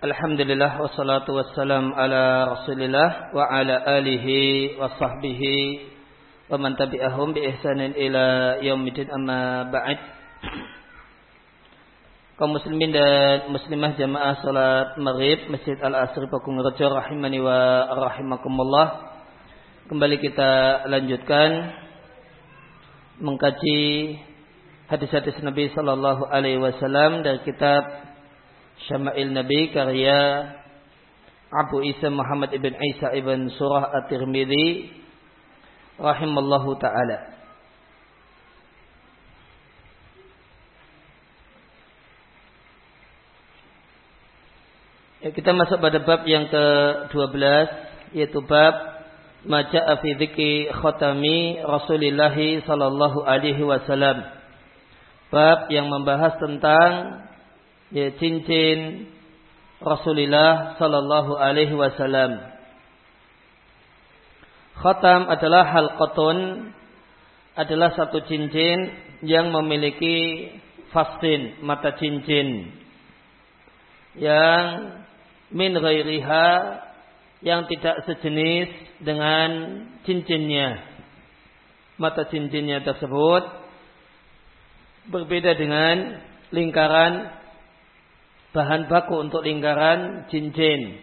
Alhamdulillah wassalatu wassalam ala Rasulillah wa ala alihi wa sahbihi wa man tabi'ahum bi ihsanin ila yaumil amma ba'd. Kaum muslimin dan muslimah jamaah salat Maghrib Masjid Al-Asri Pakung Rejo rahimani wa rahimakumullah. Kembali kita lanjutkan mengkaji hadis-hadis Nabi sallallahu alaihi wasallam dari kitab Syama'il Nabi karya Abu Isa Muhammad ibn Isa ibn Surah At-Tirmidzi rahimallahu taala. Ya, kita masuk pada bab yang ke-12 yaitu bab Maja'a fi dzikri khatami Rasulillah sallallahu alaihi wasallam. Bab yang membahas tentang ya cincin Rasulullah sallallahu alaihi wasallam. Khatam adalah halqatun adalah satu cincin yang memiliki fastin mata cincin yang min ghairiha yang tidak sejenis dengan cincinnya. Mata cincinnya tersebut berbeda dengan lingkaran bahan baku untuk lingkaran cincin.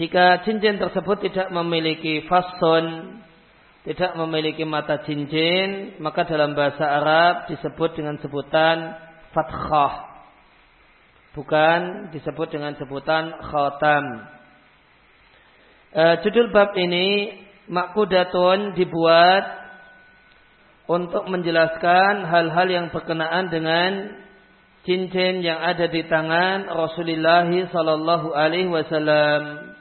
Jika cincin tersebut tidak memiliki fason, tidak memiliki mata cincin, maka dalam bahasa Arab disebut dengan sebutan fathah. Bukan disebut dengan sebutan khatam. E, judul bab ini makudatun dibuat untuk menjelaskan hal-hal yang berkenaan dengan cincin yang ada di tangan Rasulullah sallallahu alaihi wasallam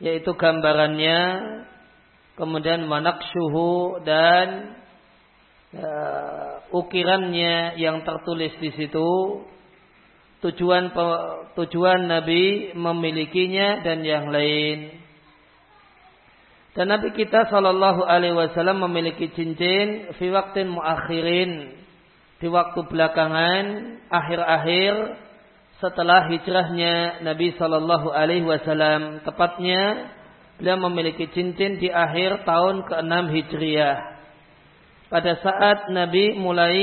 yaitu gambarannya kemudian manaksyuhu dan uh, ukirannya yang tertulis di situ tujuan tujuan Nabi memilikinya dan yang lain. Dan Nabi kita sallallahu alaihi wasallam memiliki cincin fi waktin muakhirin di waktu belakangan akhir-akhir setelah hijrahnya Nabi Shallallahu Alaihi Wasallam tepatnya beliau memiliki cincin di akhir tahun ke-6 Hijriah. Pada saat Nabi mulai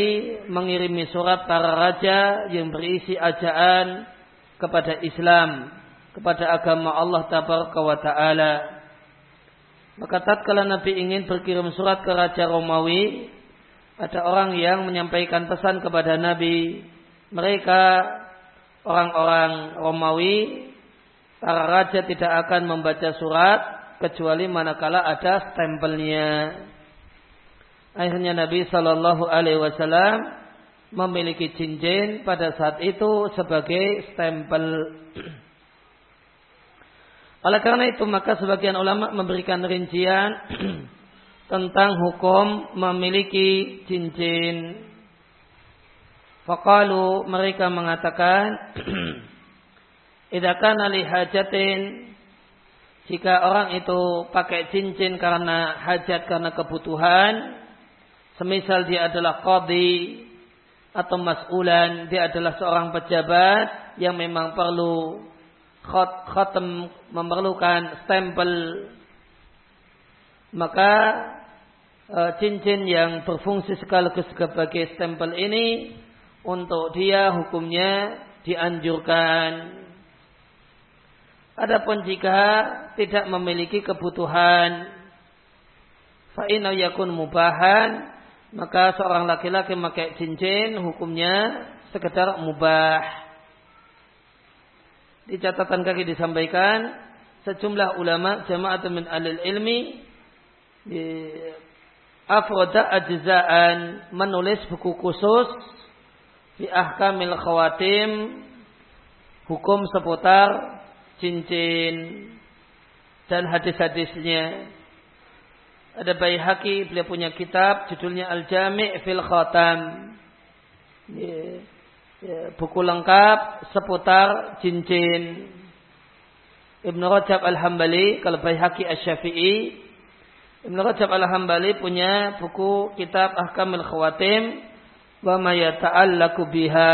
mengirimi surat para raja yang berisi ajaan kepada Islam kepada agama Allah Tabaraka wa Ta'ala. Maka tatkala Nabi ingin berkirim surat ke Raja Romawi ada orang yang menyampaikan pesan kepada Nabi. Mereka orang-orang Romawi, para raja tidak akan membaca surat kecuali manakala ada stempelnya. Akhirnya Nabi Shallallahu Alaihi Wasallam memiliki cincin pada saat itu sebagai stempel. Oleh karena itu maka sebagian ulama memberikan rincian tentang hukum memiliki cincin. Fakalu mereka mengatakan, Idakan hajatin, jika orang itu pakai cincin karena hajat, karena kebutuhan, semisal dia adalah qadi atau mas'ulan, dia adalah seorang pejabat yang memang perlu khatam memerlukan stempel maka cincin yang berfungsi sekaligus sebagai stempel ini untuk dia hukumnya dianjurkan. Adapun jika tidak memiliki kebutuhan, fa'inau yakun mubahan, maka seorang laki-laki memakai cincin hukumnya sekedar mubah. Di catatan kaki disampaikan sejumlah ulama jamaah min alil ilmi afroda ajzaan menulis buku khusus di ahkamil khawatim hukum seputar cincin dan hadis-hadisnya. Ada Baihaqi beliau punya kitab judulnya Al-Jami' fil Khatam. Buku lengkap seputar cincin. Ibn Rajab Al-Hambali kalau Baihaqi Asy-Syafi'i Ibn Rajab al-Hambali punya buku kitab Ahkamul Khawatim wa ma biha.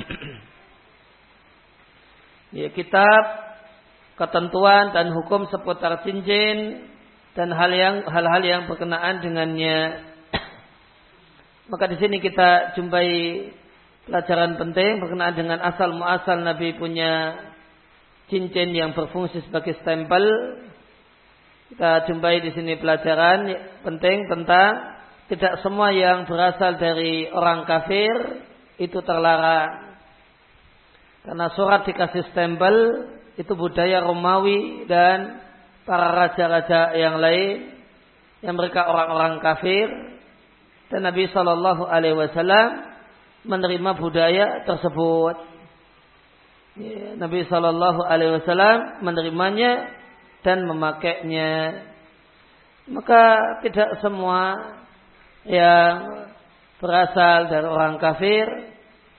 ya, kitab ketentuan dan hukum seputar cincin dan hal yang hal-hal yang berkenaan dengannya. Maka di sini kita jumpai pelajaran penting berkenaan dengan asal muasal Nabi punya cincin yang berfungsi sebagai stempel. Kita jumpai di sini pelajaran penting tentang tidak semua yang berasal dari orang kafir itu terlarang. Karena surat dikasih stempel itu budaya Romawi dan para raja-raja yang lain yang mereka orang-orang kafir dan Nabi Shallallahu Alaihi Wasallam menerima budaya tersebut. Ya, Nabi Shallallahu Alaihi Wasallam menerimanya dan memakainya. Maka tidak semua yang berasal dari orang kafir,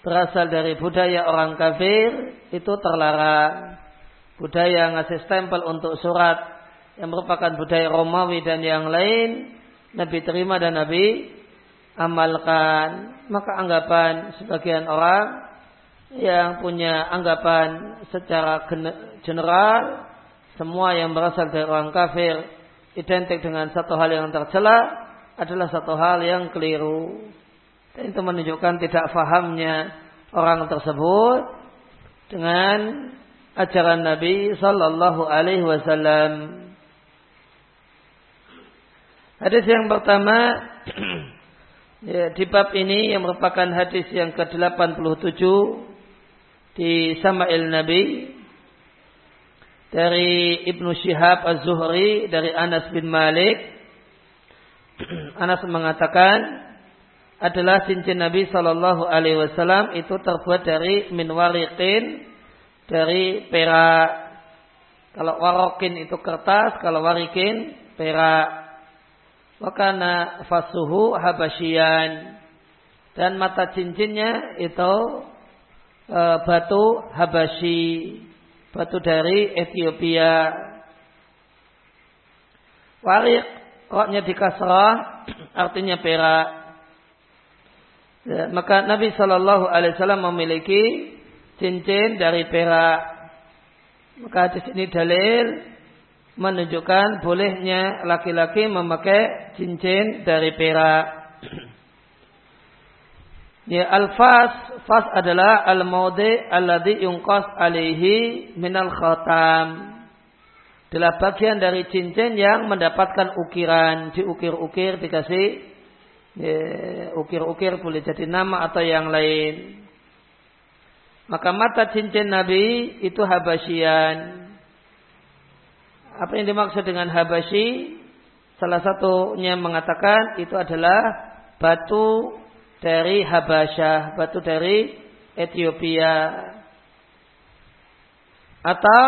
berasal dari budaya orang kafir itu terlarang. Budaya ngasih stempel untuk surat yang merupakan budaya Romawi dan yang lain Nabi terima dan Nabi amalkan maka anggapan sebagian orang yang punya anggapan secara general semua yang berasal dari orang kafir identik dengan satu hal yang tercela adalah satu hal yang keliru dan itu menunjukkan tidak fahamnya orang tersebut dengan ajaran Nabi Sallallahu Alaihi Wasallam. Hadis yang pertama ya, di bab ini yang merupakan hadis yang ke-87 di Sama'il Nabi dari Ibnu Syihab Az-Zuhri dari Anas bin Malik Anas mengatakan adalah cincin Nabi Shallallahu Alaihi Wasallam itu terbuat dari minwarikin dari perak. Kalau warokin itu kertas, kalau warikin perak. Wakana fasuhu habasyian. Dan mata cincinnya itu e, batu habasyi. Batu dari Ethiopia. Warik, roknya di kasrah, artinya perak. Ya, maka Nabi Shallallahu Alaihi Wasallam memiliki cincin dari perak. Maka di sini dalil menunjukkan bolehnya laki-laki memakai cincin dari perak. Ya al-fas, fas adalah al-maude alladhi yungqas alaihi minal khatam. Adalah bagian dari cincin yang mendapatkan ukiran, diukir-ukir, dikasih ya, ukir-ukir boleh jadi nama atau yang lain. Maka mata cincin Nabi itu habasyian. Apa yang dimaksud dengan Habasyi? Salah satunya mengatakan itu adalah batu dari Habasyah, batu dari Ethiopia. Atau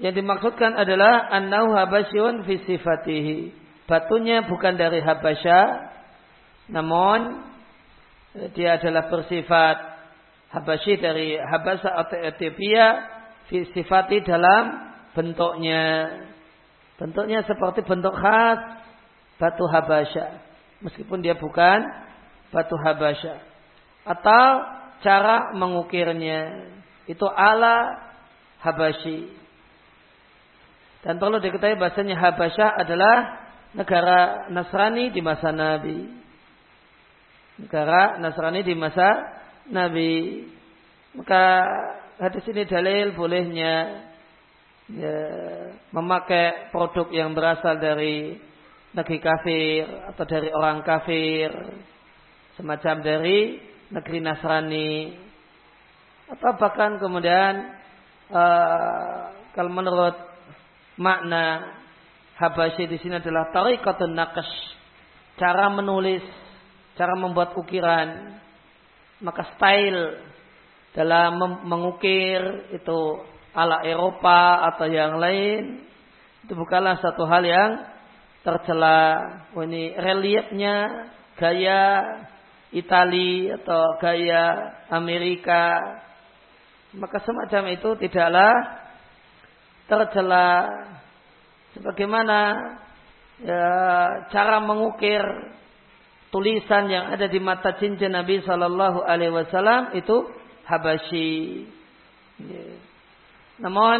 yang dimaksudkan adalah annahu habasyun fi sifatihi. Batunya bukan dari Habasyah, namun dia adalah bersifat Habasyi dari Habasa atau Ethiopia fi sifati dalam bentuknya bentuknya seperti bentuk khas batu habasya meskipun dia bukan batu habasya atau cara mengukirnya itu ala habasyi dan perlu diketahui bahasanya Habasyah adalah negara Nasrani di masa Nabi. Negara Nasrani di masa Nabi. Maka hadis ini dalil bolehnya ya, memakai produk yang berasal dari negeri kafir atau dari orang kafir semacam dari negeri Nasrani. Atau bahkan kemudian uh, kalau menurut makna Habasyi di sini adalah tariqatun naqash. Cara menulis cara membuat ukiran. Maka style dalam mengukir itu ala Eropa atau yang lain itu bukanlah satu hal yang tercela. Oh, ini reliefnya gaya Itali atau gaya Amerika. Maka semacam itu tidaklah tercela. Sebagaimana ya, cara mengukir tulisan yang ada di mata cincin Nabi Shallallahu Alaihi Wasallam itu Habasyi. Yeah Namun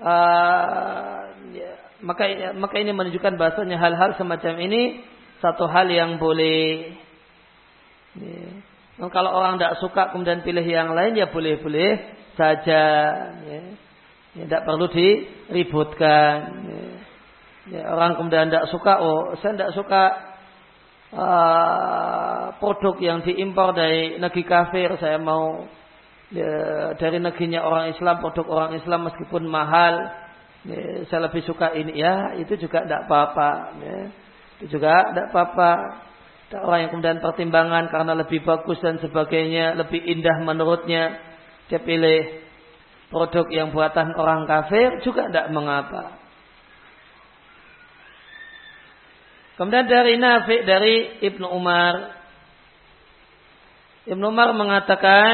uh, ya, maka maka ini menunjukkan bahasanya hal-hal semacam ini satu hal yang boleh. Ya. Kalau orang tidak suka kemudian pilih yang lain ya boleh-boleh saja. Ya. Ya, tidak perlu diributkan. Ya. Ya, orang kemudian tidak suka, oh saya tidak suka uh, produk yang diimpor dari negeri kafir, saya mau ya, dari negerinya orang Islam, produk orang Islam meskipun mahal, ya, saya lebih suka ini ya, itu juga tidak apa-apa. Ya. Itu juga tidak apa-apa. Orang yang kemudian pertimbangan karena lebih bagus dan sebagainya, lebih indah menurutnya, dia pilih produk yang buatan orang kafir juga tidak mengapa. Kemudian dari Nafi dari Ibnu Umar. Ibnu Umar mengatakan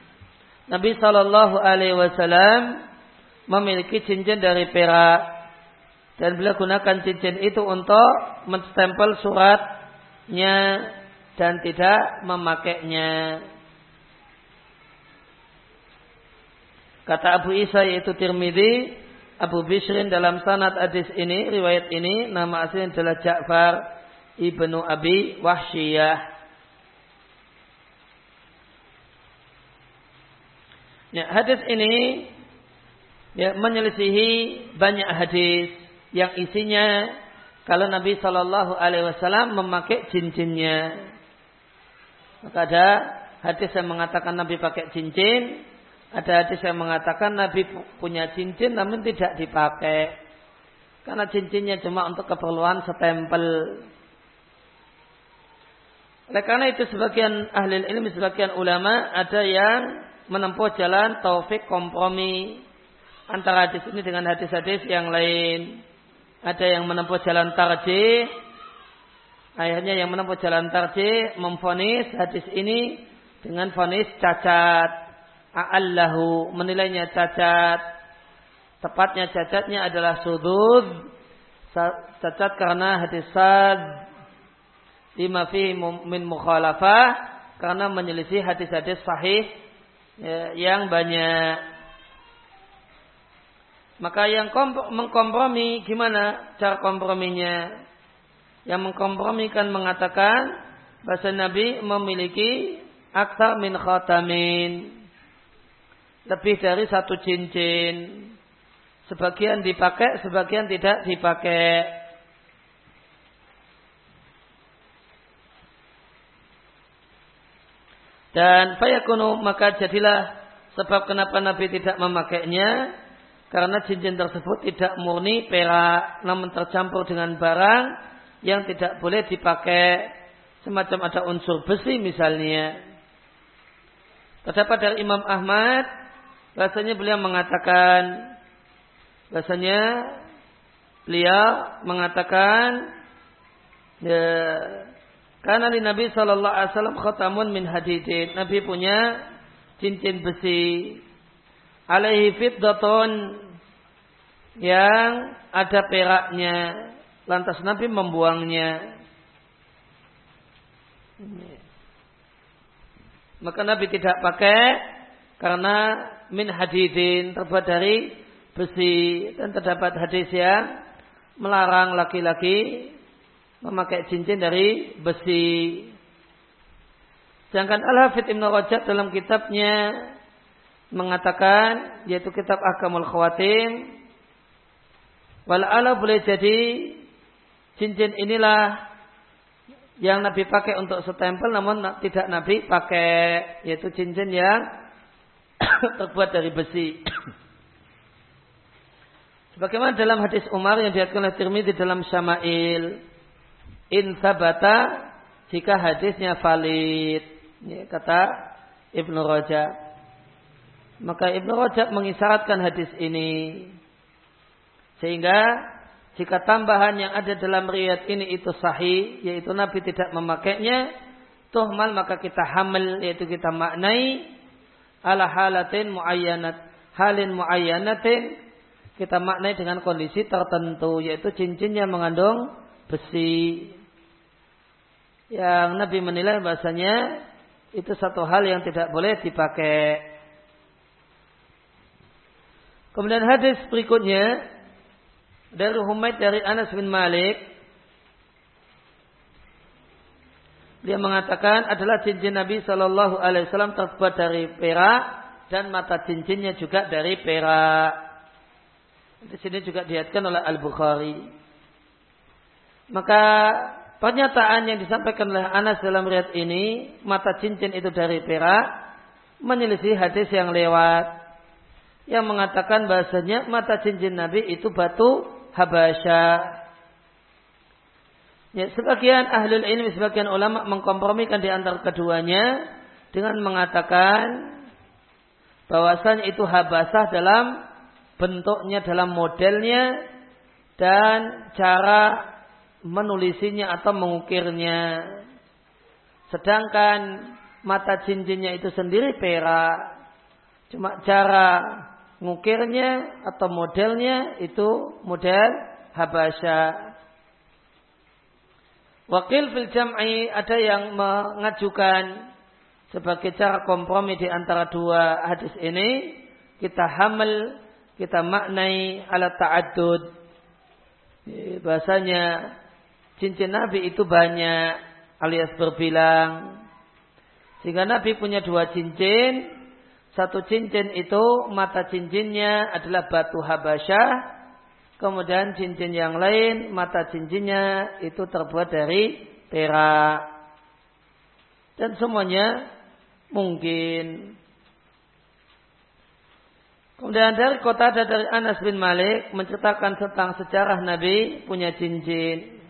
Nabi Shallallahu Alaihi Wasallam memiliki cincin dari perak dan beliau gunakan cincin itu untuk menstempel suratnya dan tidak memakainya. Kata Abu Isa yaitu Tirmidzi, Abu Bishrin dalam sanad hadis ini, riwayat ini, nama aslinya adalah Ja'far ibnu Abi Wahsyiyah. Ya, hadis ini ya, menyelisihi banyak hadis yang isinya kalau Nabi Shallallahu Alaihi Wasallam memakai cincinnya. Maka ada hadis yang mengatakan Nabi pakai cincin, ada hadis yang mengatakan Nabi punya cincin namun tidak dipakai. Karena cincinnya cuma untuk keperluan setempel. Oleh karena itu sebagian ahli ilmi, sebagian ulama ada yang menempuh jalan taufik kompromi antara hadis ini dengan hadis-hadis yang lain. Ada yang menempuh jalan tarjih. Akhirnya yang menempuh jalan tarjih memfonis hadis ini dengan fonis cacat. A'allahu menilainya cacat. Tepatnya cacatnya adalah sudud. Cacat karena hadis sad. Lima fi min mukhalafah. Karena menyelisih hadis-hadis sahih ya, yang banyak maka yang mengkompromi gimana cara komprominya yang mengkompromikan mengatakan bahasa Nabi memiliki akta min khatamin lebih dari satu cincin. Sebagian dipakai, sebagian tidak dipakai. Dan fayakunu maka jadilah sebab kenapa Nabi tidak memakainya karena cincin tersebut tidak murni perak namun tercampur dengan barang yang tidak boleh dipakai semacam ada unsur besi misalnya. Terdapat dari Imam Ahmad Bahasanya beliau mengatakan bahasanya beliau mengatakan ya, karena di Nabi Shallallahu Alaihi Wasallam khatamun min hadidin. Nabi punya cincin besi. Alaihi fiddatun yang ada peraknya. Lantas Nabi membuangnya. Maka Nabi tidak pakai karena min hadidin terbuat dari besi dan terdapat hadis yang melarang laki-laki memakai cincin dari besi. Sedangkan Al-Hafidh Ibn Rajab dalam kitabnya mengatakan yaitu kitab Akamul Khawatim Wala'ala boleh jadi cincin inilah yang Nabi pakai untuk setempel namun tidak Nabi pakai yaitu cincin yang terbuat dari besi. Sebagaimana dalam hadis Umar yang diatkan oleh Tirmidzi dalam Syama'il, in sabata jika hadisnya valid, ya, kata Ibnu Rajab. Maka Ibnu Rajab mengisyaratkan hadis ini. Sehingga jika tambahan yang ada dalam riwayat ini itu sahih, yaitu Nabi tidak memakainya, tuhmal maka kita hamil, yaitu kita maknai. Ala halatin muayyanat halin muayyanatin kita maknai dengan kondisi tertentu yaitu cincinnya mengandung besi. Yang Nabi menilai bahasanya itu satu hal yang tidak boleh dipakai Kemudian hadis berikutnya dari Humaid dari Anas bin Malik dia mengatakan adalah cincin Nabi Shallallahu Alaihi Wasallam terbuat dari perak dan mata cincinnya juga dari perak. Di sini juga diatkan oleh Al Bukhari. Maka pernyataan yang disampaikan oleh Anas dalam riat ini mata cincin itu dari perak menyelisih hadis yang lewat yang mengatakan bahasanya mata cincin Nabi itu batu Habasyah. Ya, sebagian ahlul ilmi, sebagian ulama mengkompromikan di antara keduanya dengan mengatakan bahwasanya itu habasah dalam bentuknya, dalam modelnya dan cara menulisinya atau mengukirnya. Sedangkan mata cincinnya itu sendiri perak. Cuma cara ngukirnya atau modelnya itu model Habasya. Wakil fil jam'i ada yang mengajukan sebagai cara kompromi di antara dua hadis ini. Kita hamil kita maknai ala ta'addud. Bahasanya cincin Nabi itu banyak alias berbilang. Sehingga Nabi punya dua cincin satu cincin itu mata cincinnya adalah batu Habasyah. Kemudian cincin yang lain mata cincinnya itu terbuat dari perak. Dan semuanya mungkin. Kemudian dari kota dari Anas bin Malik menceritakan tentang sejarah Nabi punya cincin.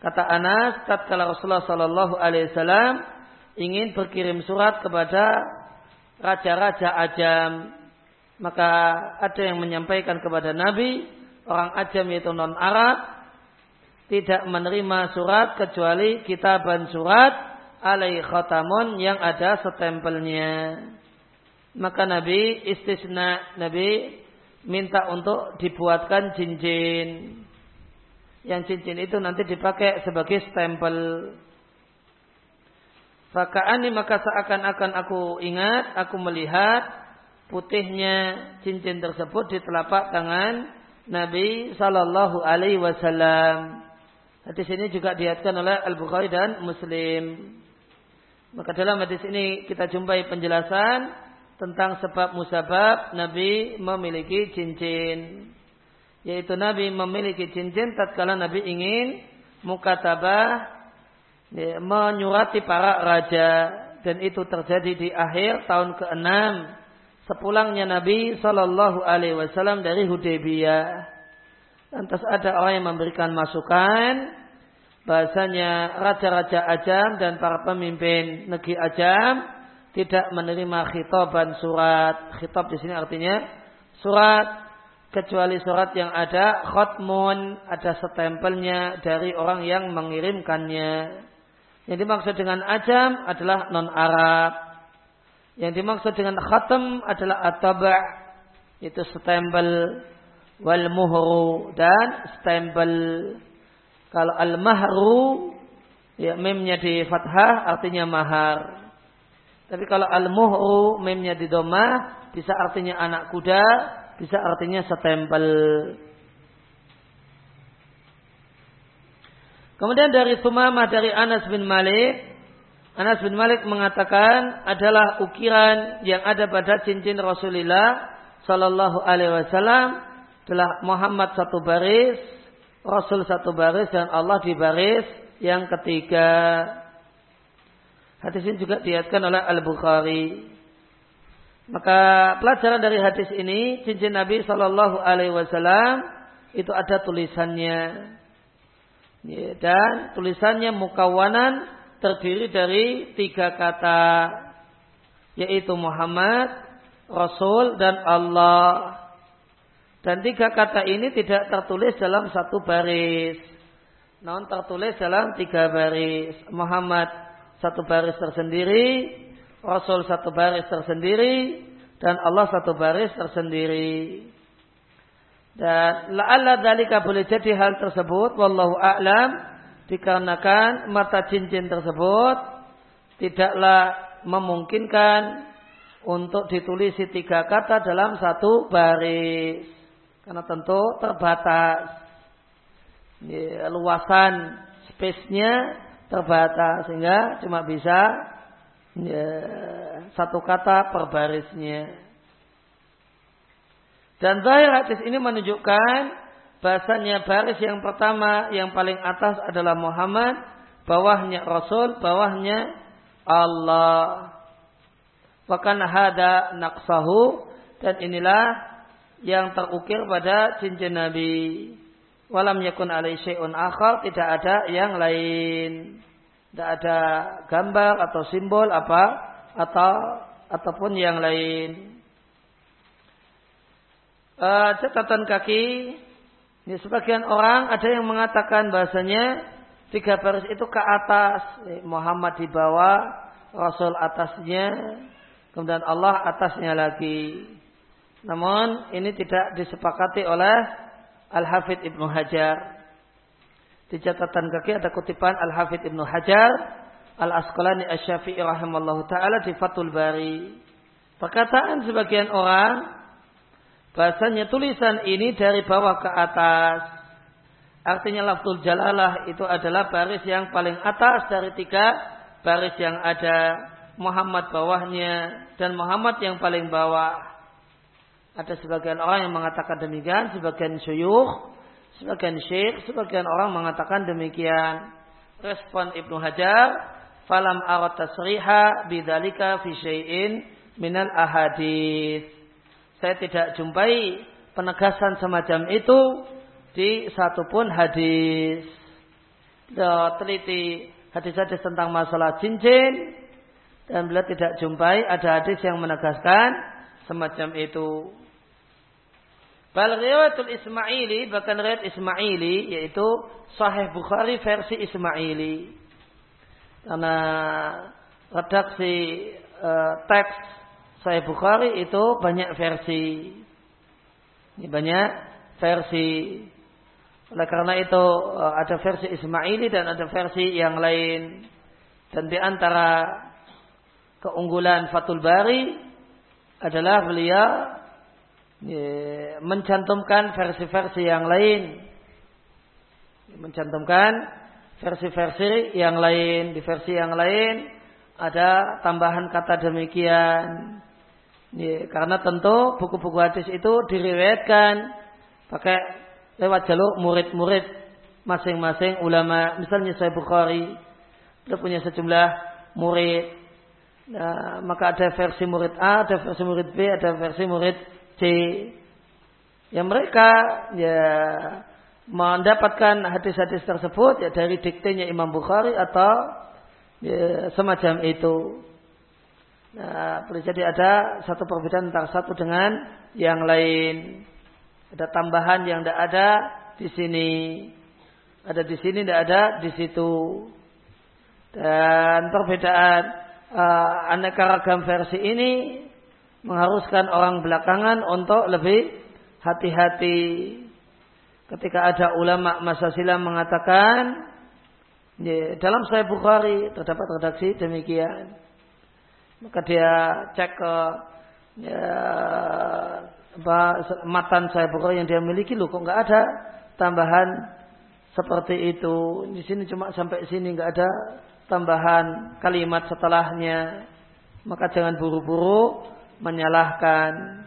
Kata Anas, tatkala Rasulullah Shallallahu Alaihi Wasallam ingin berkirim surat kepada raja-raja ajam. Maka ada yang menyampaikan kepada Nabi, orang ajam yaitu non-Arab, tidak menerima surat kecuali kitaban surat alai khatamun yang ada setempelnya. Maka Nabi istisna, Nabi minta untuk dibuatkan cincin. Yang cincin itu nanti dipakai sebagai stempel. Faka'ani maka seakan-akan aku ingat, aku melihat putihnya cincin tersebut di telapak tangan Nabi Sallallahu Alaihi Wasallam. Hadis ini juga diatkan oleh Al Bukhari dan Muslim. Maka dalam hadis ini kita jumpai penjelasan tentang sebab musabab Nabi memiliki cincin. Yaitu Nabi memiliki cincin tatkala Nabi ingin mukatabah ya, menyurati para raja dan itu terjadi di akhir tahun ke-6 sepulangnya Nabi Shallallahu Alaihi Wasallam dari Hudaybiyah. Lantas ada orang yang memberikan masukan bahasanya raja-raja Ajam dan para pemimpin negeri Ajam tidak menerima khitaban surat. Khitab di sini artinya surat kecuali surat yang ada khotmun, ada setempelnya dari orang yang mengirimkannya. Yang dimaksud dengan ajam adalah non-Arab. Yang dimaksud dengan khatam adalah ataba' itu stempel wal muhru dan stempel. Kalau al mahru ya memnya di fathah artinya mahar. Tapi kalau al muhru memnya di domah bisa artinya anak kuda, bisa artinya stempel. Kemudian dari Sumamah dari Anas bin Malik, Anas bin Malik mengatakan adalah ukiran yang ada pada cincin Rasulullah Sallallahu Alaihi Wasallam adalah Muhammad satu baris, Rasul satu baris dan Allah di baris yang ketiga. Hadis ini juga diatkan oleh Al Bukhari. Maka pelajaran dari hadis ini cincin Nabi Sallallahu Alaihi Wasallam itu ada tulisannya. Ya, dan tulisannya mukawanan terdiri dari tiga kata yaitu Muhammad, Rasul dan Allah. Dan tiga kata ini tidak tertulis dalam satu baris. Namun tertulis dalam tiga baris. Muhammad satu baris tersendiri, Rasul satu baris tersendiri, dan Allah satu baris tersendiri. Dan la'alla dalika boleh jadi hal tersebut wallahu a'lam dikarenakan mata cincin tersebut tidaklah memungkinkan untuk ditulisi tiga kata dalam satu baris. Karena tentu terbatas. Ya, luasan space-nya terbatas sehingga cuma bisa ya, satu kata per barisnya. Dan zahir hadis ini menunjukkan bahasanya baris yang pertama yang paling atas adalah Muhammad, bawahnya Rasul, bawahnya Allah. Bahkan hada naqsahu dan inilah yang terukir pada cincin Nabi. Walam yakun alai syai'un akhar, tidak ada yang lain. Tidak ada gambar atau simbol apa atau ataupun yang lain. Uh, catatan kaki, ini sebagian orang ada yang mengatakan bahasanya tiga baris itu ke atas, Muhammad di bawah, Rasul atasnya, Kemudian Allah atasnya lagi. Namun ini tidak disepakati oleh Al-Hafidh Ibnu Hajar. Di catatan kaki ada kutipan Al-Hafidh Ibnu Hajar Al-Asqalani Asy-Syafi'i rahimallahu taala di Fathul Bari. Perkataan sebagian orang bahasanya tulisan ini dari bawah ke atas. Artinya lafzul jalalah itu adalah baris yang paling atas dari tiga baris yang ada. Muhammad bawahnya dan Muhammad yang paling bawah. Ada sebagian orang yang mengatakan demikian, sebagian syuyuh, sebagian syekh, sebagian orang mengatakan demikian. Respon Ibnu Hajar, falam arat tasriha bidzalika fi syai'in minal ahadits. Saya tidak jumpai penegasan semacam itu di satupun hadis. Teliti hadis-hadis tentang masalah cincin dan beliau tidak jumpai ada hadis yang menegaskan semacam itu. Bal riwayatul Ismaili bahkan riwayat Ismaili yaitu Sahih Bukhari versi Ismaili. Karena redaksi uh, teks Sahih Bukhari itu banyak versi. Ini banyak versi. Oleh karena itu uh, ada versi Ismaili dan ada versi yang lain. Dan di antara keunggulan Fatul Bari adalah beliau ya, mencantumkan versi-versi yang lain. Mencantumkan versi-versi yang lain. Di versi yang lain ada tambahan kata demikian. Ya, karena tentu buku-buku hadis itu diriwayatkan pakai lewat jalur murid-murid masing-masing ulama. Misalnya saya Bukhari, dia punya sejumlah murid Nah, maka ada versi murid A, ada versi murid B, ada versi murid C. Yang mereka ya mendapatkan hadis-hadis tersebut ya dari diktenya Imam Bukhari atau ya, semacam itu. Nah, boleh jadi ada satu perbedaan antara satu dengan yang lain. Ada tambahan yang tidak ada di sini. Ada di sini, tidak ada di situ. Dan perbedaan uh, aneka ragam versi ini mengharuskan orang belakangan untuk lebih hati-hati. Ketika ada ulama masa silam mengatakan dalam Sahih Bukhari terdapat redaksi demikian, maka dia cek ke ya, apa, matan Sahih Bukhari yang dia miliki, loh kok nggak ada tambahan seperti itu. Di sini cuma sampai sini nggak ada tambahan kalimat setelahnya, maka jangan buru-buru menyalahkan.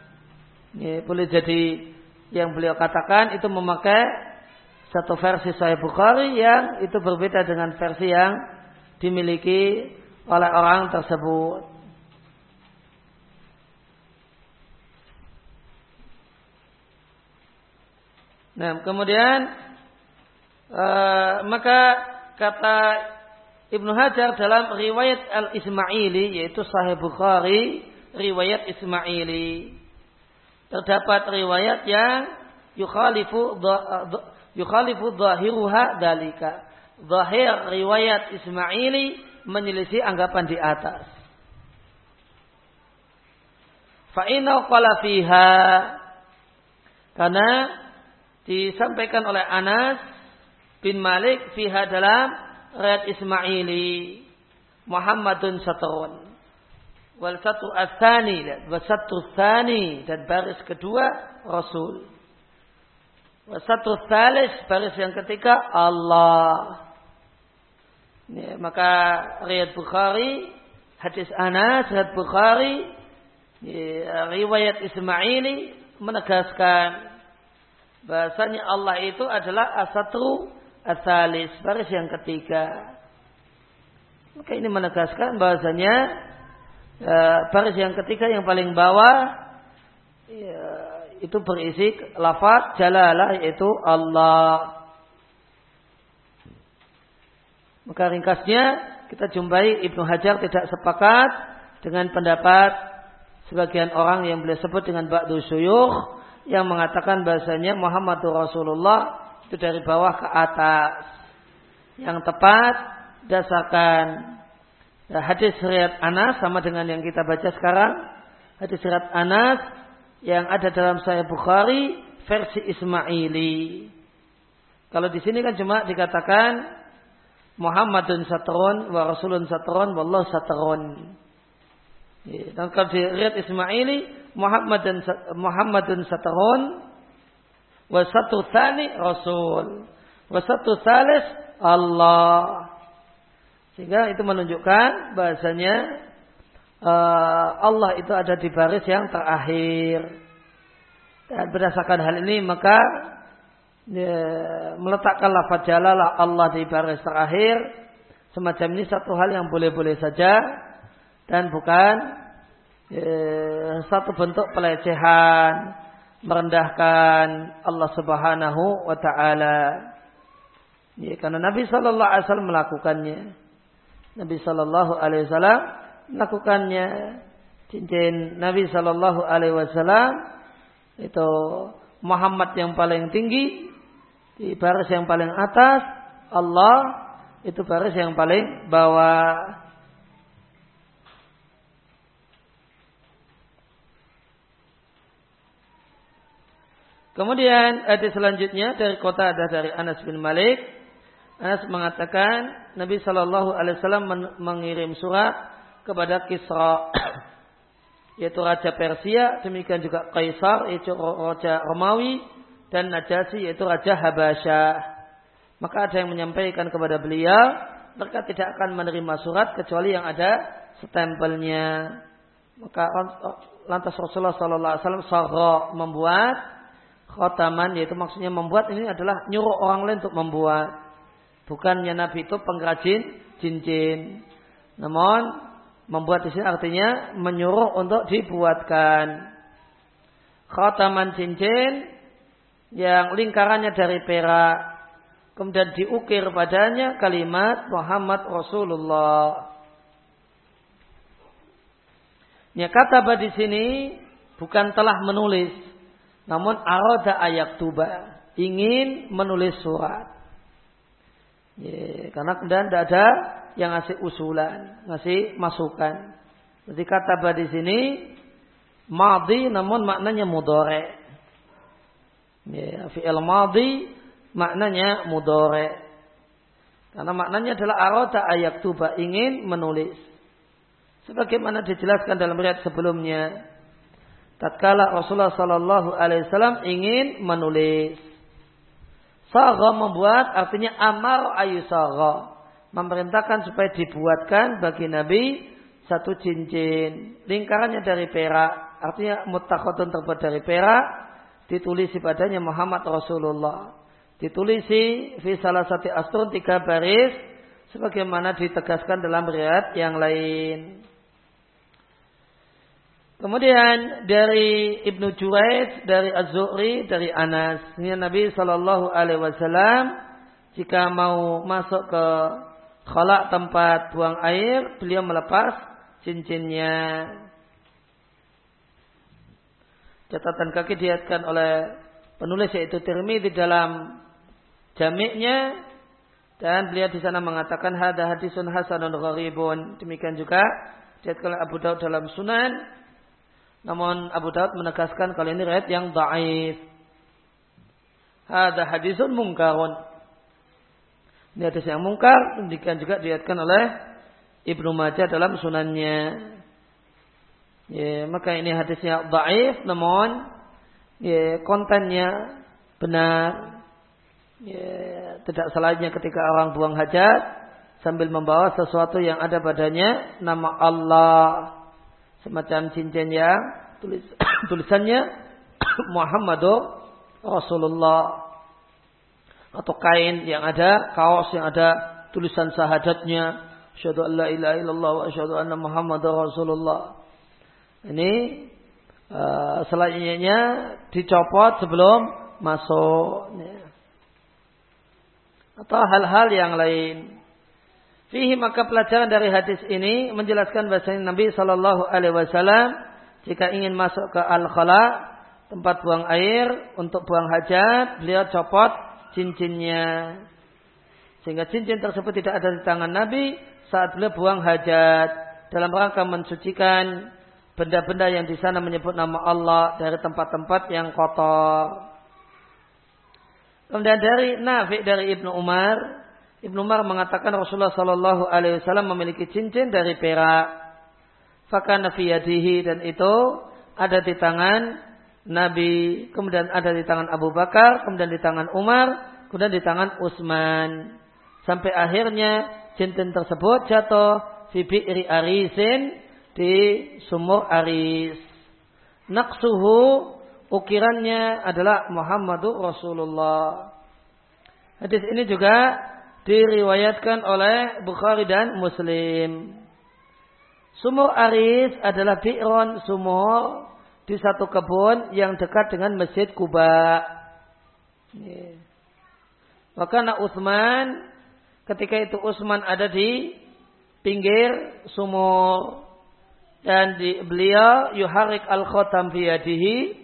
Ya, boleh jadi yang beliau katakan itu memakai satu versi Sahih Bukhari yang itu berbeda dengan versi yang dimiliki oleh orang tersebut. Nah, kemudian uh, maka kata Ibnu Hajar dalam riwayat Al-Ismaili yaitu Sahih Bukhari riwayat Ismaili. Terdapat riwayat yang yukhalifu yukhalifu zahiruha dalika. Zahir riwayat Ismaili menyelisih anggapan di atas. Fa'inau qala fiha. Karena disampaikan oleh Anas bin Malik fiha dalam Riyad Ismaili Muhammadun Satrun wal satu asani wal satu tsani dan baris kedua Rasul. Wal satu tsalis baris yang ketiga Allah. Ya, maka riwayat Bukhari, hadis Anas, riwayat Bukhari, ya, riwayat Ismaili menegaskan bahasanya Allah itu adalah asatru asalis baris yang ketiga. Maka ini menegaskan bahasanya e, baris yang ketiga yang paling bawah ya, itu berisi lafaz jalalah yaitu Allah. Maka ringkasnya kita jumpai Ibnu Hajar tidak sepakat dengan pendapat sebagian orang yang boleh sebut dengan ba'du syuyukh yang mengatakan bahasanya Muhammadur Rasulullah itu dari bawah ke atas. Yang tepat dasarkan ya, hadis riat Anas sama dengan yang kita baca sekarang. Hadis riat Anas yang ada dalam Sahih Bukhari versi Ismaili. Kalau di sini kan cuma dikatakan Muhammadun satron wa Rasulun satron wallahu satron. Ya, dan kalau di riat Ismaili Muhammadun Muhammadun satron wa satu tani Rasul wa satu salis Allah. Sehingga itu menunjukkan bahasanya uh, Allah itu ada di baris yang terakhir. Dan berdasarkan hal ini maka ya, meletakkan lafaz jalalah Allah di baris terakhir semacam ini satu hal yang boleh-boleh saja dan bukan satu bentuk pelecehan merendahkan Allah Subhanahu wa taala. Ya, karena Nabi Shallallahu Alaihi Wasallam melakukannya. Nabi Shallallahu Alaihi Wasallam melakukannya. Cincin Nabi Shallallahu Alaihi Wasallam itu Muhammad yang paling tinggi, di baris yang paling atas, Allah itu baris yang paling bawah. Kemudian hadis selanjutnya dari kota ada dari Anas bin Malik. Anas mengatakan Nabi Shallallahu Alaihi Wasallam mengirim surat kepada Kisra yaitu Raja Persia, demikian juga Kaisar yaitu Raja Romawi dan Najasi yaitu Raja Habasyah. Maka ada yang menyampaikan kepada beliau mereka tidak akan menerima surat kecuali yang ada stempelnya. Maka lantas Rasulullah Sallallahu Alaihi Wasallam membuat khotaman yaitu maksudnya membuat ini adalah nyuruh orang lain untuk membuat. Bukannya Nabi itu pengrajin cincin. Namun membuat di sini artinya menyuruh untuk dibuatkan. Khotaman cincin yang lingkarannya dari perak. Kemudian diukir padanya kalimat Muhammad Rasulullah. Ya kata di sini bukan telah menulis namun arada ayak tuba ingin menulis surat. Ya, karena kemudian tidak ada yang ngasih usulan, ngasih masukan. Jadi kata di sini madi namun maknanya mudore. Ya, fi'il madi maknanya mudore. Karena maknanya adalah arada ayak tuba ingin menulis. Sebagaimana dijelaskan dalam riwayat sebelumnya, tatkala Rasulullah Sallallahu Alaihi Wasallam ingin menulis. Saga membuat artinya amar ayu saga. Memerintahkan supaya dibuatkan bagi Nabi satu cincin. Lingkarannya dari perak. Artinya mutakhotun terbuat dari perak. Ditulisi padanya Muhammad Rasulullah. Ditulisi fi salah satu asturun tiga baris. Sebagaimana ditegaskan dalam riat yang lain. Kemudian dari Ibnu Juwais, dari Az-Zuhri, dari Anas. Ini Nabi Shallallahu Alaihi Wasallam jika mau masuk ke khalaq tempat buang air, beliau melepas cincinnya. Catatan kaki diatkan oleh penulis yaitu Tirmi di dalam jamiknya dan beliau di sana mengatakan hadis hadisun hasanun gharibun. Demikian juga diatkan Abu Daud dalam Sunan namun Abu Daud menegaskan kalau ini riwayat yang dhaif. Ada hadisun mungkarun. Ini hadis yang mungkar, demikian juga dilihatkan oleh Ibnu Majah dalam sunannya. Ya, maka ini hadisnya baif, namun ya, kontennya benar. Ya, tidak salahnya ketika orang buang hajat sambil membawa sesuatu yang ada padanya nama Allah semacam cincin yang tulis, tulisannya Muhammadur Rasulullah. Atau kain yang ada kaos yang ada tulisan syahadatnya asyhadu an la ilaha illallah wa asyhadu anna muhammadar rasulullah. Ini uh, selanjutnya dicopot sebelum masuk atau hal-hal yang lain Fihi maka pelajaran dari hadis ini menjelaskan bahasa Nabi Shallallahu Alaihi Wasallam jika ingin masuk ke al khala tempat buang air untuk buang hajat beliau copot cincinnya sehingga cincin tersebut tidak ada di tangan Nabi saat beliau buang hajat dalam rangka mensucikan benda-benda yang di sana menyebut nama Allah dari tempat-tempat yang kotor. Kemudian dari Nafi dari Ibnu Umar Ibnu Umar mengatakan Rasulullah Shallallahu Alaihi Wasallam memiliki cincin dari perak. Fakana fiyadihi dan itu ada di tangan Nabi, kemudian ada di tangan Abu Bakar, kemudian di tangan Umar, kemudian di tangan Utsman. Sampai akhirnya cincin tersebut jatuh fi bi'ri arisin di sumur aris. Naksuhu ukirannya adalah Muhammadur Rasulullah. Hadis ini juga diriwayatkan oleh Bukhari dan Muslim. Sumur Aris adalah bi'ron sumur di satu kebun yang dekat dengan Masjid Kuba. Maka nak Utsman ketika itu Utsman ada di pinggir sumur dan di, beliau yuharik al-khatam fiyadihi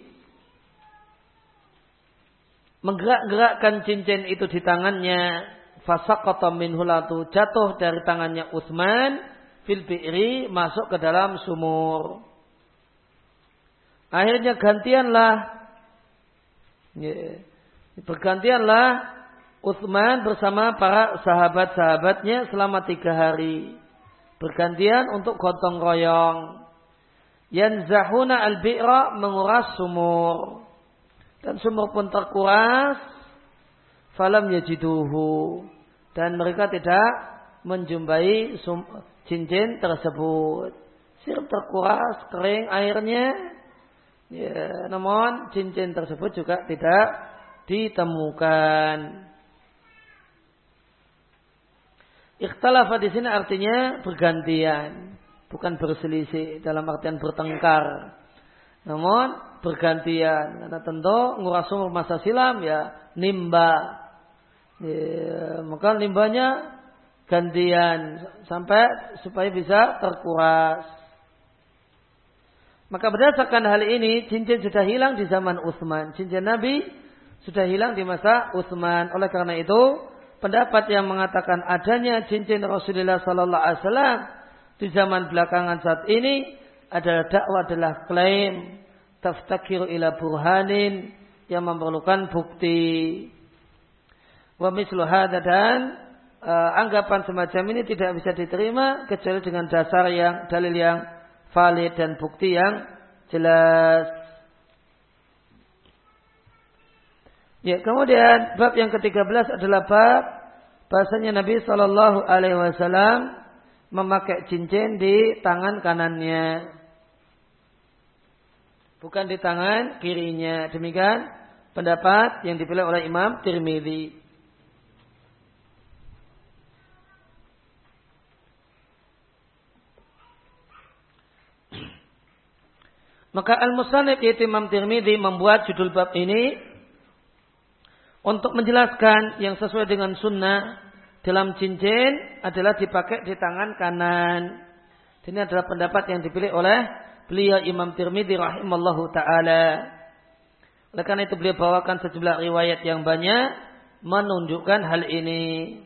menggerak-gerakkan cincin itu di tangannya fasaqata minhu jatuh dari tangannya Utsman fil bi'ri masuk ke dalam sumur. Akhirnya gantianlah ya, bergantianlah Utsman bersama para sahabat-sahabatnya selama tiga hari. Bergantian untuk gotong royong. Yanzahuna al-bi'ra menguras sumur. Dan sumur pun terkuras falam yajiduhu dan mereka tidak menjumpai cincin tersebut. Sirup terkuras, kering airnya. Ya, namun cincin tersebut juga tidak ditemukan. Ikhtalafa di sini artinya bergantian, bukan berselisih dalam artian bertengkar. Namun bergantian. Karena tentu nguras sumur masa silam ya nimba Ya, maka limbahnya gantian sampai supaya bisa terkuras. Maka berdasarkan hal ini cincin sudah hilang di zaman Utsman. Cincin Nabi sudah hilang di masa Utsman. Oleh karena itu pendapat yang mengatakan adanya cincin Rasulullah Sallallahu Alaihi Wasallam di zaman belakangan saat ini adalah dakwah adalah klaim taftakiru ila burhanin yang memerlukan bukti. Wa mislu dan uh, anggapan semacam ini tidak bisa diterima kecuali dengan dasar yang dalil yang valid dan bukti yang jelas. Ya, kemudian bab yang ke-13 adalah bab bahasanya Nabi Shallallahu alaihi wasallam memakai cincin di tangan kanannya. Bukan di tangan kirinya. Demikian pendapat yang dipilih oleh Imam Tirmidzi. Maka Al-Musanib yaitu Imam Tirmidzi membuat judul bab ini untuk menjelaskan yang sesuai dengan sunnah dalam cincin adalah dipakai di tangan kanan. Ini adalah pendapat yang dipilih oleh beliau Imam Tirmidzi rahimallahu taala. Oleh karena itu beliau bawakan sejumlah riwayat yang banyak menunjukkan hal ini.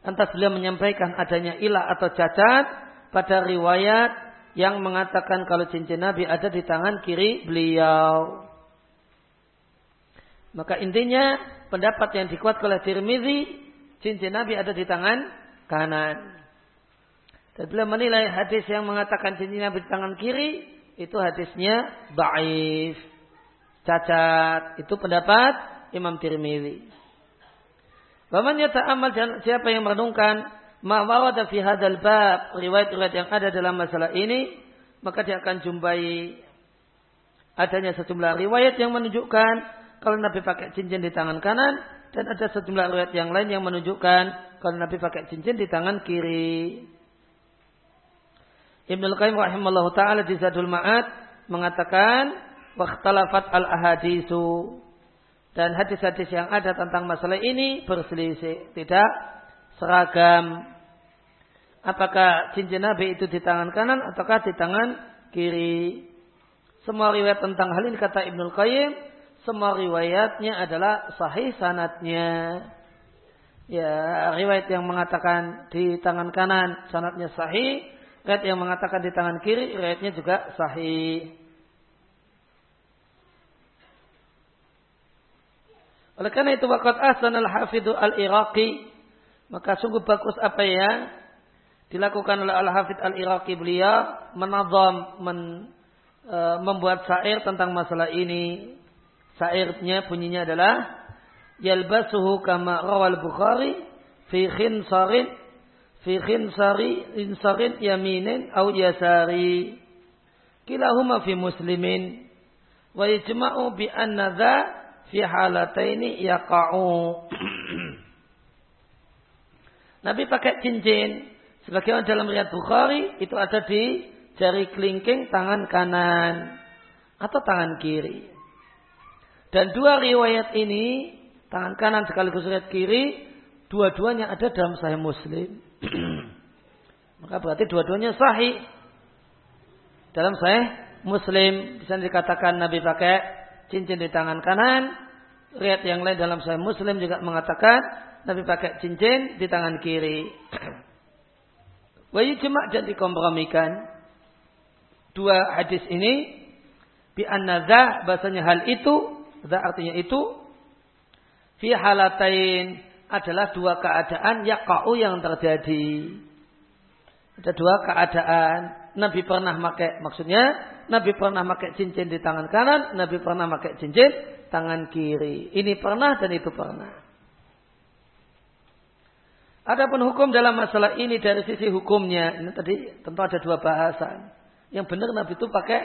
Lantas beliau menyampaikan adanya ilah atau cacat pada riwayat yang mengatakan kalau cincin Nabi ada di tangan kiri beliau. Maka intinya pendapat yang dikuat oleh Tirmizi cincin Nabi ada di tangan kanan. Dan beliau menilai hadis yang mengatakan cincin Nabi di tangan kiri itu hadisnya baif, cacat. Itu pendapat Imam Tirmidzi. Baman amal siapa yang merenungkan ma warada fi hadzal bab riwayat-riwayat yang ada dalam masalah ini maka dia akan jumpai adanya sejumlah riwayat yang menunjukkan kalau Nabi pakai cincin di tangan kanan dan ada sejumlah riwayat yang lain yang menunjukkan kalau Nabi pakai cincin di tangan kiri. Ibnu Al-Qayyim rahimahullah taala di Zadul Ma'ad mengatakan waqtalafat al-ahadisu dan hadis-hadis yang ada tentang masalah ini berselisih, tidak seragam. Apakah cincin Nabi itu di tangan kanan ataukah di tangan kiri? Semua riwayat tentang hal ini kata Ibnu Qayyim, semua riwayatnya adalah sahih sanatnya. Ya, riwayat yang mengatakan di tangan kanan sanatnya sahih, Riwayat yang mengatakan di tangan kiri, riwayatnya juga sahih. Oleh karena itu waqat ahsan al-hafidhu al-iraqi maka sungguh bagus apa yang dilakukan oleh al-hafidh al-iraqi. Beliau menazam men, e, membuat syair tentang masalah ini. Syairnya bunyinya adalah yalbasuhu kama rawal Bukhari fi khinsarin fi khinsari insarin yaminin au yasari. Kilahuma fi muslimin wa yajma'u bi anna dha fi halataini yaqa'u Nabi pakai cincin sebagaimana dalam riwayat Bukhari itu ada di jari kelingking tangan kanan atau tangan kiri. Dan dua riwayat ini tangan kanan sekaligus riwayat kiri dua-duanya ada dalam Sahih Muslim. Maka berarti dua-duanya sahih. Dalam sahih Muslim bisa dikatakan Nabi pakai cincin di tangan kanan. Riat yang lain dalam sahih Muslim juga mengatakan Nabi pakai cincin di tangan kiri. Wahyu cuma dan dikompromikan dua hadis ini bi anna bahasanya hal itu za artinya itu fi halatain adalah dua keadaan yakau yang terjadi. Ada dua keadaan. Nabi pernah pakai, maksudnya Nabi pernah pakai cincin di tangan kanan, Nabi pernah pakai cincin tangan kiri. Ini pernah dan itu pernah. Adapun hukum dalam masalah ini dari sisi hukumnya, ini tadi tentu ada dua bahasan. Yang benar Nabi itu pakai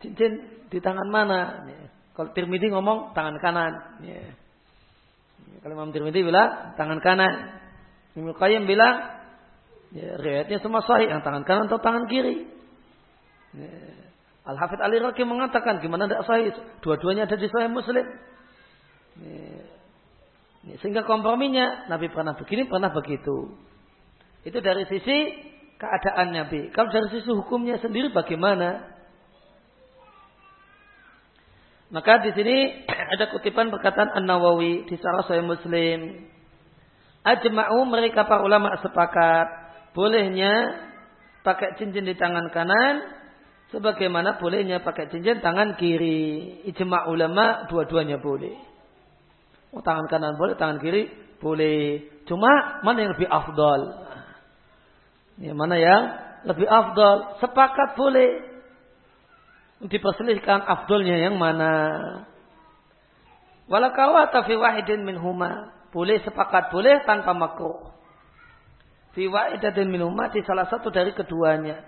cincin di tangan mana? Kalau Tirmidhi ngomong tangan kanan. Kalau Imam Tirmidzi bilang tangan kanan. Ibnu Qayyim bilang ya, riwayatnya semua sahih yang tangan kanan atau tangan kiri. Ya. Al Hafidh Ali Raqi mengatakan gimana tidak sahih? Dua-duanya ada di Sahih Muslim. Ya. Sehingga komprominya Nabi pernah begini, pernah begitu. Itu dari sisi keadaan Nabi. Kalau dari sisi hukumnya sendiri bagaimana? Maka di sini ada kutipan perkataan An Nawawi di Sarah Sahih Muslim. Ajma'u mereka para ulama sepakat bolehnya pakai cincin di tangan kanan sebagaimana bolehnya pakai cincin tangan kiri. Ijma' ulama dua-duanya boleh. Oh, tangan kanan boleh, tangan kiri boleh. Cuma mana yang lebih afdal? Ya, mana yang lebih afdal? Sepakat boleh diperselisihkan afdolnya yang mana. Walau fi wahidin min huma. Boleh sepakat, boleh tanpa makruh. Fi wahidatin min huma di salah satu dari keduanya.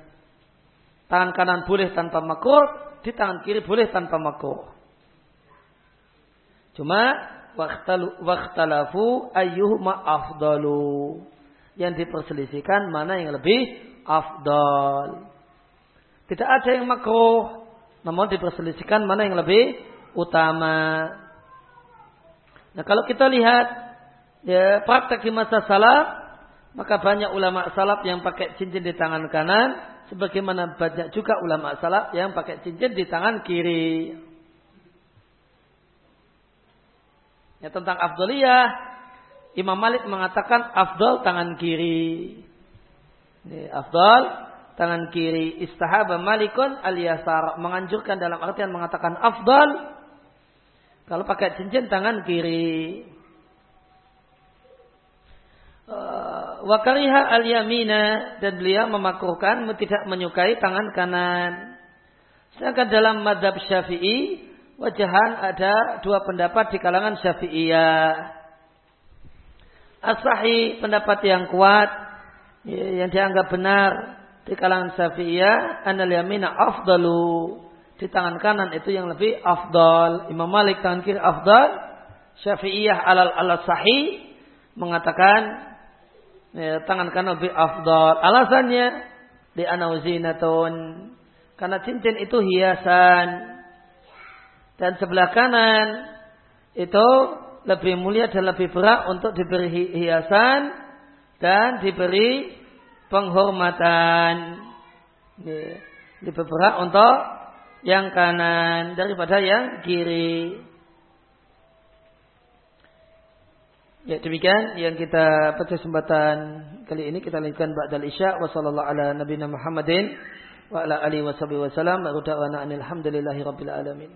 Tangan kanan boleh tanpa makruh, di tangan kiri boleh tanpa makruh. Cuma wakhtalafu ayyuhuma afdalu. Yang diperselisihkan mana yang lebih afdal. Tidak ada yang makruh, namun diperselisihkan mana yang lebih utama. Nah kalau kita lihat ya praktek di masa salaf, maka banyak ulama salaf yang pakai cincin di tangan kanan, sebagaimana banyak juga ulama salaf yang pakai cincin di tangan kiri. Ya tentang afdoliyah, Imam Malik mengatakan afdol tangan kiri. Ini afdol tangan kiri. Istahaba malikun al-yasar. Menganjurkan dalam artian mengatakan afdal. Kalau pakai cincin tangan kiri. Uh, wakariha al yamina dan beliau memakruhkan tidak menyukai tangan kanan. Sedangkan dalam madhab syafi'i wajahan ada dua pendapat di kalangan syafi'iyah. Asahi pendapat yang kuat ya, yang dianggap benar di kalangan syafi'iyah anal yamina afdalu di tangan kanan itu yang lebih afdal. Imam Malik tangan kiri afdal. Syafi'iyah alal ala sahih mengatakan ya, tangan kanan lebih afdal. Alasannya di anauzinatun karena cincin itu hiasan dan sebelah kanan itu lebih mulia dan lebih berat untuk diberi hiasan dan diberi penghormatan. Lebih berat untuk yang kanan daripada yang kiri. Ya demikian yang kita pada kesempatan kali ini kita lanjutkan ba'dal isya wa sallallahu ala nabiyina Muhammadin wa ala alihi wa sahbihi wa sallam wa alhamdulillahi rabbil alamin.